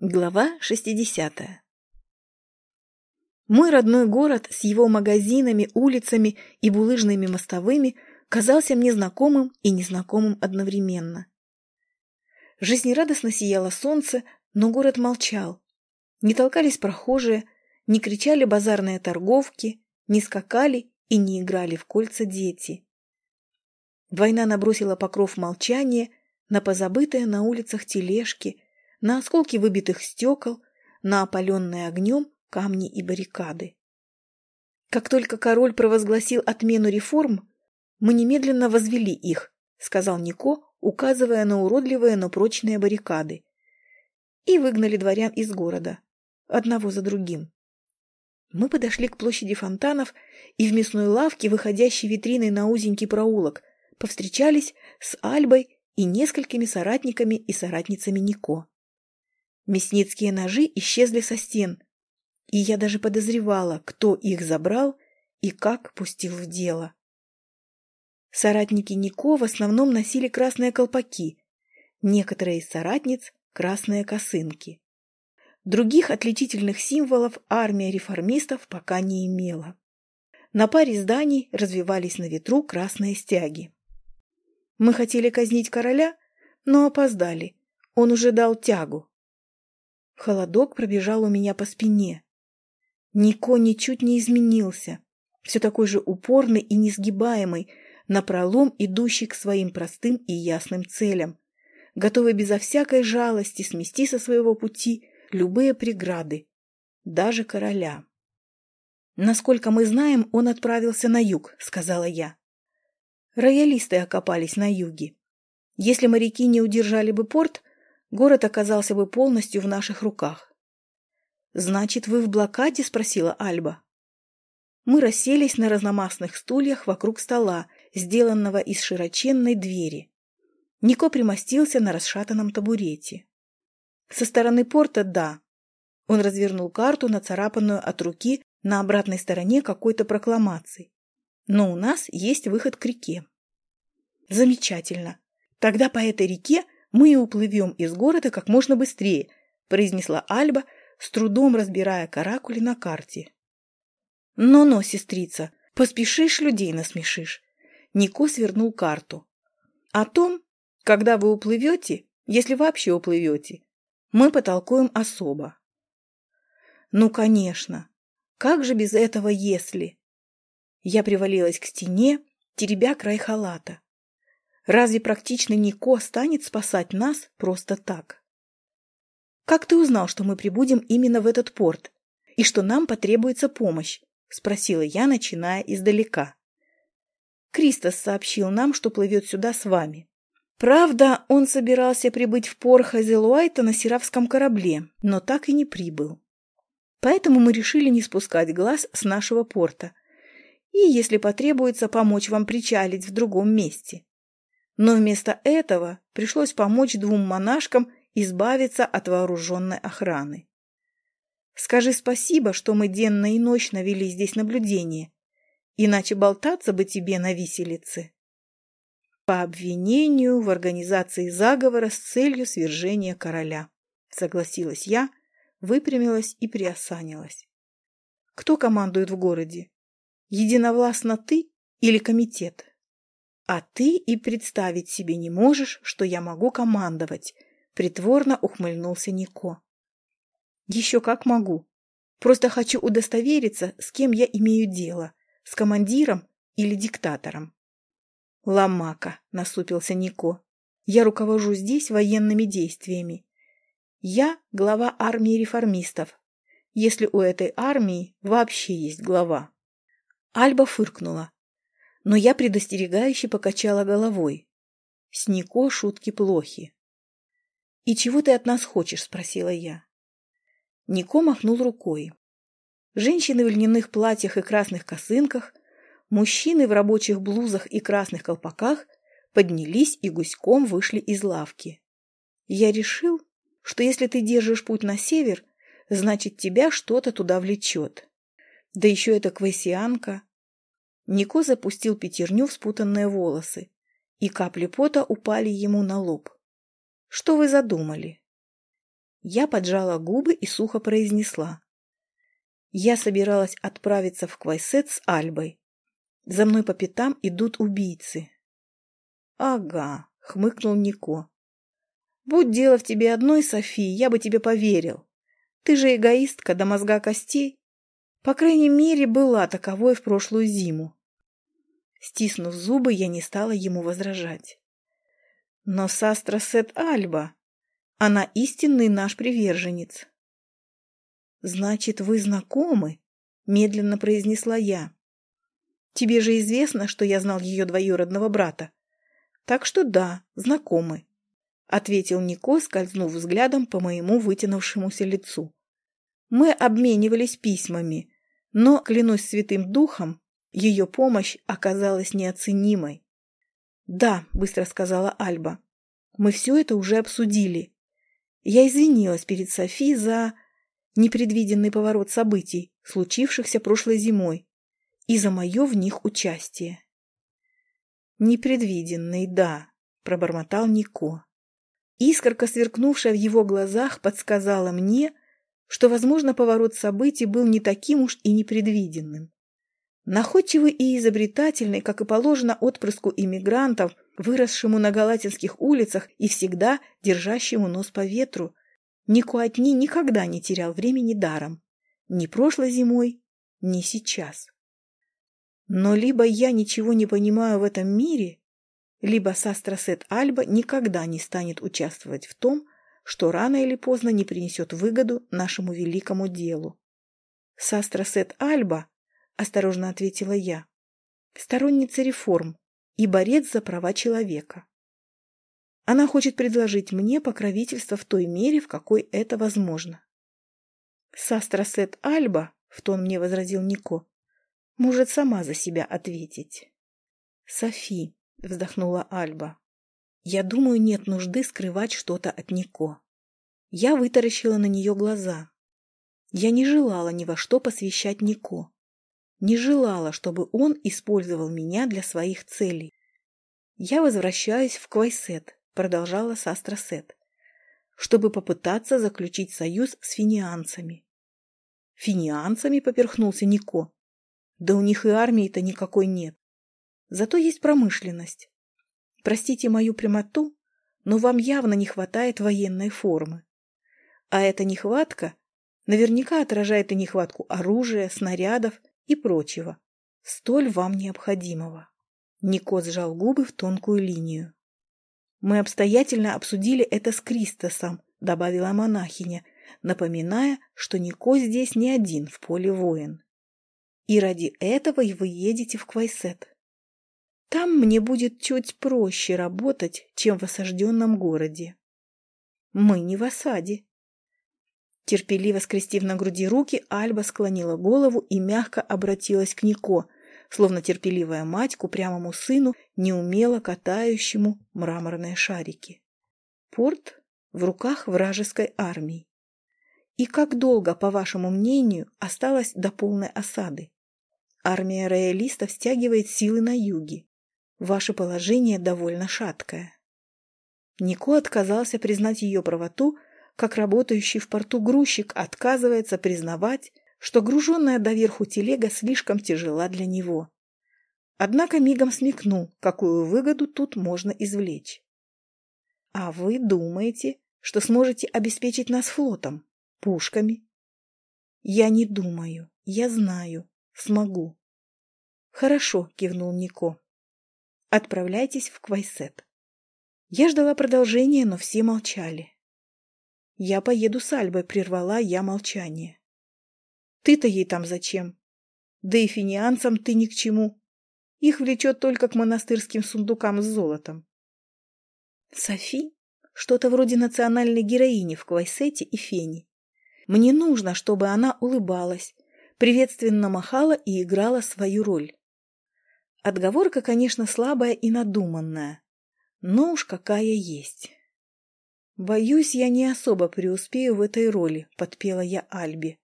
Глава 60 Мой родной город с его магазинами, улицами и булыжными мостовыми казался мне знакомым и незнакомым одновременно. Жизнерадостно сияло солнце, но город молчал. Не толкались прохожие, не кричали базарные торговки, не скакали и не играли в кольца дети. Война набросила покров молчания на позабытые на улицах тележки – на осколки выбитых стекол, на опаленные огнем камни и баррикады. Как только король провозгласил отмену реформ, мы немедленно возвели их, сказал Нико, указывая на уродливые, но прочные баррикады, и выгнали дворян из города, одного за другим. Мы подошли к площади фонтанов и в мясной лавке, выходящей витриной на узенький проулок, повстречались с Альбой и несколькими соратниками и соратницами Нико. Мясницкие ножи исчезли со стен, и я даже подозревала, кто их забрал и как пустил в дело. Соратники Нико в основном носили красные колпаки, некоторые из соратниц – красные косынки. Других отличительных символов армия реформистов пока не имела. На паре зданий развивались на ветру красные стяги. Мы хотели казнить короля, но опоздали. Он уже дал тягу. Холодок пробежал у меня по спине. Нико ничуть не изменился. Все такой же упорный и несгибаемый, напролом идущий к своим простым и ясным целям, готовый безо всякой жалости смести со своего пути любые преграды, даже короля. «Насколько мы знаем, он отправился на юг», — сказала я. Роялисты окопались на юге. Если моряки не удержали бы порт, город оказался бы полностью в наших руках. «Значит, вы в блокаде?» – спросила Альба. Мы расселись на разномастных стульях вокруг стола, сделанного из широченной двери. Нико примостился на расшатанном табурете. Со стороны порта – да. Он развернул карту, нацарапанную от руки на обратной стороне какой-то прокламации. Но у нас есть выход к реке. Замечательно. Тогда по этой реке мы и уплывем из города как можно быстрее», — произнесла Альба, с трудом разбирая каракули на карте. «Но-но, сестрица, поспешишь, людей насмешишь». Нико свернул карту. «О том, когда вы уплывете, если вообще уплывете, мы потолкуем особо». «Ну, конечно. Как же без этого если?» Я привалилась к стене, теребя край халата. Разве практичный Нико станет спасать нас просто так? «Как ты узнал, что мы прибудем именно в этот порт и что нам потребуется помощь?» – спросила я, начиная издалека. «Кристос сообщил нам, что плывет сюда с вами. Правда, он собирался прибыть в порт Хазелуайта на сиравском корабле, но так и не прибыл. Поэтому мы решили не спускать глаз с нашего порта и, если потребуется, помочь вам причалить в другом месте. Но вместо этого пришлось помочь двум монашкам избавиться от вооруженной охраны. Скажи спасибо, что мы денно и ночно вели здесь наблюдение, иначе болтаться бы тебе на виселице. По обвинению в организации заговора с целью свержения короля, согласилась я, выпрямилась и приосанилась. Кто командует в городе? Единовластно ты или комитет? А ты и представить себе не можешь, что я могу командовать, притворно ухмыльнулся Нико. Еще как могу. Просто хочу удостовериться, с кем я имею дело, с командиром или диктатором. Ламака, насупился Нико. Я руковожу здесь военными действиями. Я глава армии реформистов, если у этой армии вообще есть глава. Альба фыркнула но я предостерегающе покачала головой. С Нико шутки плохи. «И чего ты от нас хочешь?» – спросила я. Нико махнул рукой. Женщины в льняных платьях и красных косынках, мужчины в рабочих блузах и красных колпаках поднялись и гуськом вышли из лавки. Я решил, что если ты держишь путь на север, значит, тебя что-то туда влечет. Да еще эта квасианка, Нико запустил пятерню в спутанные волосы, и капли пота упали ему на лоб. «Что вы задумали?» Я поджала губы и сухо произнесла. Я собиралась отправиться в Квайсет с Альбой. За мной по пятам идут убийцы. Ага, хмыкнул Нико. Будь дело в тебе одной, Софии, я бы тебе поверил. Ты же эгоистка до мозга костей. По крайней мере, была таковой в прошлую зиму. Стиснув зубы, я не стала ему возражать. Но Састра Сет Альба, она истинный наш приверженец. Значит, вы знакомы? Медленно произнесла я. Тебе же известно, что я знал ее двоюродного брата. Так что да, знакомы. Ответил Нико, скользнув взглядом по моему вытянувшемуся лицу. Мы обменивались письмами, но, клянусь святым духом, ее помощь оказалась неоценимой. «Да», — быстро сказала Альба, — «мы все это уже обсудили. Я извинилась перед Софи за непредвиденный поворот событий, случившихся прошлой зимой, и за мое в них участие». «Непредвиденный, да», — пробормотал Нико. Искорка, сверкнувшая в его глазах, подсказала мне, что, возможно, поворот событий был не таким уж и непредвиденным. Находчивый и изобретательный, как и положено отпрыску иммигрантов, выросшему на галатинских улицах и всегда держащему нос по ветру, Никуатни никогда не терял времени даром. Ни прошлой зимой, ни сейчас. Но либо я ничего не понимаю в этом мире, либо Састрасет Альба никогда не станет участвовать в том, что рано или поздно не принесет выгоду нашему великому делу. Састрасет Альба, осторожно ответила я, сторонница реформ и борец за права человека. Она хочет предложить мне покровительство в той мере, в какой это возможно. Састрасет Альба, в тон мне возразил Нико, может сама за себя ответить. Софи, вздохнула Альба, я думаю, нет нужды скрывать что-то от Нико. Я вытаращила на нее глаза. Я не желала ни во что посвящать Нико. Не желала, чтобы он использовал меня для своих целей. Я возвращаюсь в Квайсет, продолжала Састрасет, чтобы попытаться заключить союз с финианцами. Финианцами поперхнулся Нико. Да у них и армии-то никакой нет. Зато есть промышленность. Простите мою прямоту, но вам явно не хватает военной формы. А эта нехватка наверняка отражает и нехватку оружия, снарядов и прочего, столь вам необходимого. Нико сжал губы в тонкую линию. Мы обстоятельно обсудили это с Кристосом, добавила монахиня, напоминая, что Нико здесь не один в поле воин. И ради этого вы едете в Квайсет. Там мне будет чуть проще работать, чем в осажденном городе. Мы не в осаде. Терпеливо скрестив на груди руки, Альба склонила голову и мягко обратилась к Нико, словно терпеливая мать к упрямому сыну, неумело катающему мраморные шарики. Порт в руках вражеской армии. И как долго, по вашему мнению, осталось до полной осады? Армия роялистов стягивает силы на юге. Ваше положение довольно шаткое. Нико отказался признать ее правоту, как работающий в порту грузчик отказывается признавать, что груженная доверху телега слишком тяжела для него. Однако мигом смекнул, какую выгоду тут можно извлечь. «А вы думаете, что сможете обеспечить нас флотом, пушками?» «Я не думаю, я знаю, смогу». «Хорошо», — кивнул Нико. Отправляйтесь в Квайсет. Я ждала продолжения, но все молчали. Я поеду с Альбой, прервала я молчание. Ты-то ей там зачем? Да и финианцам ты ни к чему. Их влечет только к монастырским сундукам с золотом. Софи — что-то вроде национальной героини в Квайсете и Фене. Мне нужно, чтобы она улыбалась, приветственно махала и играла свою роль. Отговорка, конечно, слабая и надуманная, но уж какая есть. «Боюсь, я не особо преуспею в этой роли», — подпела я Альбе.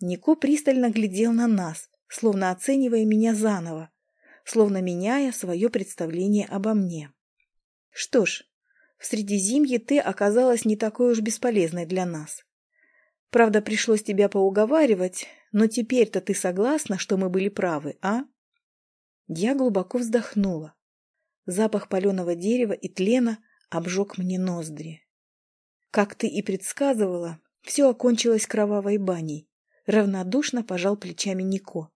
Нико пристально глядел на нас, словно оценивая меня заново, словно меняя свое представление обо мне. Что ж, в Средизимье ты оказалась не такой уж бесполезной для нас. Правда, пришлось тебя поуговаривать, но теперь-то ты согласна, что мы были правы, а?» Я глубоко вздохнула. Запах паленого дерева и тлена обжег мне ноздри. Как ты и предсказывала, все окончилось кровавой баней. Равнодушно пожал плечами Нико.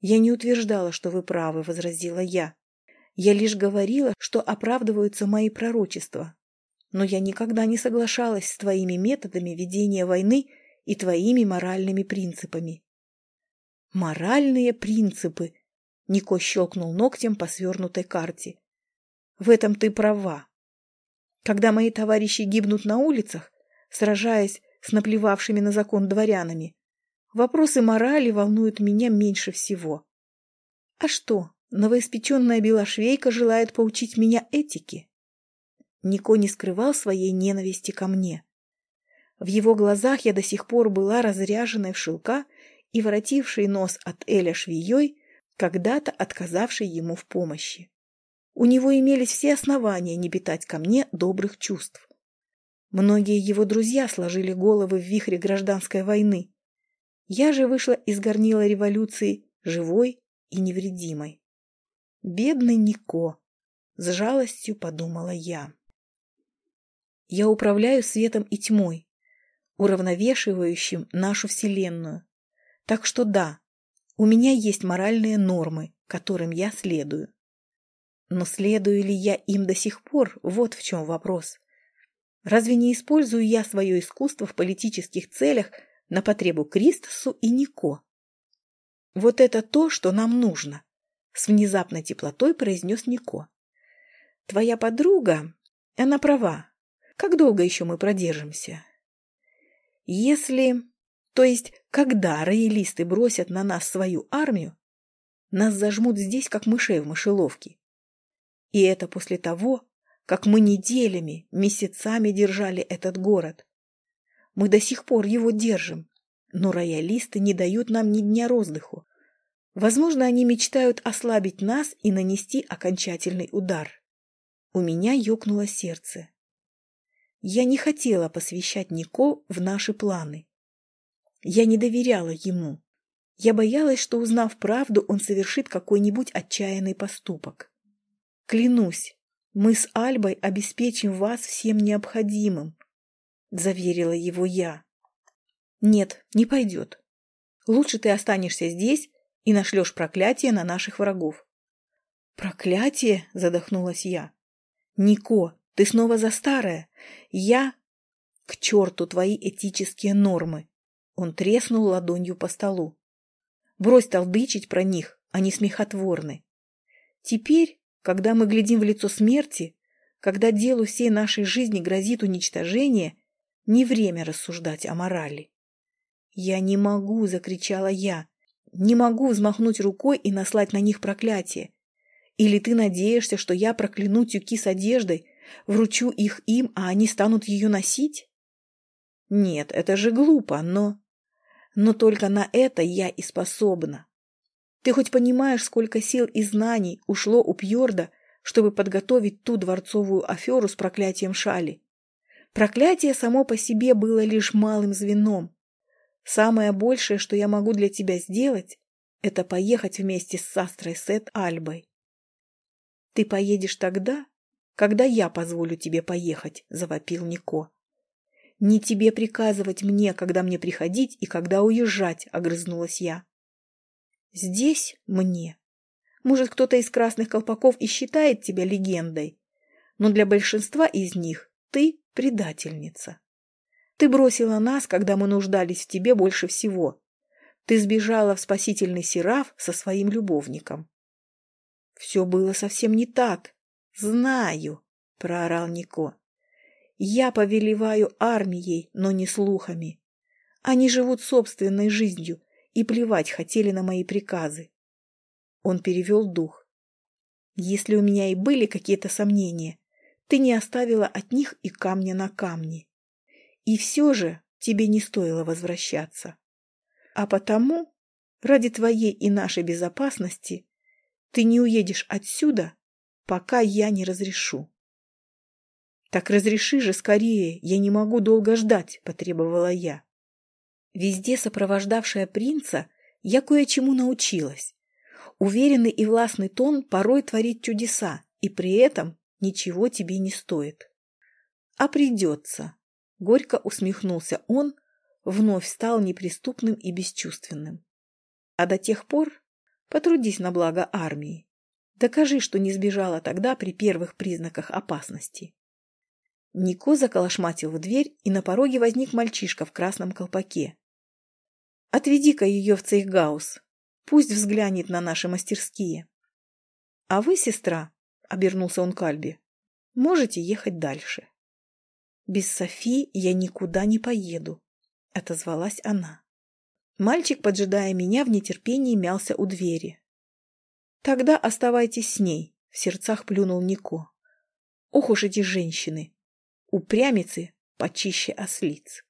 «Я не утверждала, что вы правы», — возразила я. «Я лишь говорила, что оправдываются мои пророчества. Но я никогда не соглашалась с твоими методами ведения войны и твоими моральными принципами». «Моральные принципы», — Нико щелкнул ногтем по свернутой карте. «В этом ты права. Когда мои товарищи гибнут на улицах, сражаясь с наплевавшими на закон дворянами, Вопросы морали волнуют меня меньше всего. А что, новоиспеченная белошвейка желает поучить меня этике? Нико не скрывал своей ненависти ко мне. В его глазах я до сих пор была разряженной в шелка и воротившей нос от Эля швеей, когда-то отказавшей ему в помощи. У него имелись все основания не питать ко мне добрых чувств. Многие его друзья сложили головы в вихре гражданской войны, я же вышла из горнила революции живой и невредимой. Бедный Нико, с жалостью подумала я. Я управляю светом и тьмой, уравновешивающим нашу Вселенную. Так что да, у меня есть моральные нормы, которым я следую. Но следую ли я им до сих пор, вот в чем вопрос. Разве не использую я свое искусство в политических целях на потребу Кристосу и Нико. «Вот это то, что нам нужно», — с внезапной теплотой произнес Нико. «Твоя подруга, она права. Как долго еще мы продержимся?» «Если... То есть, когда роялисты бросят на нас свою армию, нас зажмут здесь, как мышей в мышеловке. И это после того, как мы неделями, месяцами держали этот город. Мы до сих пор его держим, но роялисты не дают нам ни дня роздыху. Возможно, они мечтают ослабить нас и нанести окончательный удар. У меня ёкнуло сердце. Я не хотела посвящать Нико в наши планы. Я не доверяла ему. Я боялась, что, узнав правду, он совершит какой-нибудь отчаянный поступок. Клянусь, мы с Альбой обеспечим вас всем необходимым, — заверила его я. «Нет, не пойдет. Лучше ты останешься здесь и нашлешь проклятие на наших врагов». «Проклятие?» — задохнулась я. «Нико, ты снова за старое. Я...» «К черту твои этические нормы!» Он треснул ладонью по столу. «Брось толдычить про них, они смехотворны. Теперь, когда мы глядим в лицо смерти, когда делу всей нашей жизни грозит уничтожение, не время рассуждать о морали. «Я не могу!» — закричала я. «Не могу взмахнуть рукой и наслать на них проклятие. Или ты надеешься, что я прокляну тюки с одеждой, вручу их им, а они станут ее носить?» «Нет, это же глупо, но...» «Но только на это я и способна. Ты хоть понимаешь, сколько сил и знаний ушло у Пьорда, чтобы подготовить ту дворцовую аферу с проклятием Шали?» Проклятие само по себе было лишь малым звеном. Самое большее, что я могу для тебя сделать, это поехать вместе с Састрой Сет Альбой. Ты поедешь тогда, когда я позволю тебе поехать, завопил Нико. Не тебе приказывать мне, когда мне приходить и когда уезжать, огрызнулась я. Здесь мне. Может, кто-то из красных колпаков и считает тебя легендой, но для большинства из них ты предательница. Ты бросила нас, когда мы нуждались в тебе больше всего. Ты сбежала в спасительный Сераф со своим любовником. Все было совсем не так. Знаю, проорал Нико. Я повелеваю армией, но не слухами. Они живут собственной жизнью и плевать хотели на мои приказы. Он перевел дух. Если у меня и были какие-то сомнения, ты не оставила от них и камня на камне. И все же тебе не стоило возвращаться. А потому, ради твоей и нашей безопасности, ты не уедешь отсюда, пока я не разрешу. Так разреши же скорее, я не могу долго ждать, потребовала я. Везде сопровождавшая принца, я кое-чему научилась. Уверенный и властный тон порой творит чудеса, и при этом ничего тебе не стоит. А придется. Горько усмехнулся он, вновь стал неприступным и бесчувственным. А до тех пор потрудись на благо армии. Докажи, что не сбежала тогда при первых признаках опасности. Нико заколошматил в дверь, и на пороге возник мальчишка в красном колпаке. «Отведи-ка ее в цейхгаус. Пусть взглянет на наши мастерские». «А вы, сестра», — обернулся он к Альбе, — «можете ехать дальше». «Без Софи я никуда не поеду», — отозвалась она. Мальчик, поджидая меня, в нетерпении мялся у двери. «Тогда оставайтесь с ней», — в сердцах плюнул Нико. «Ох уж эти женщины! Упрямицы почище ослиц!»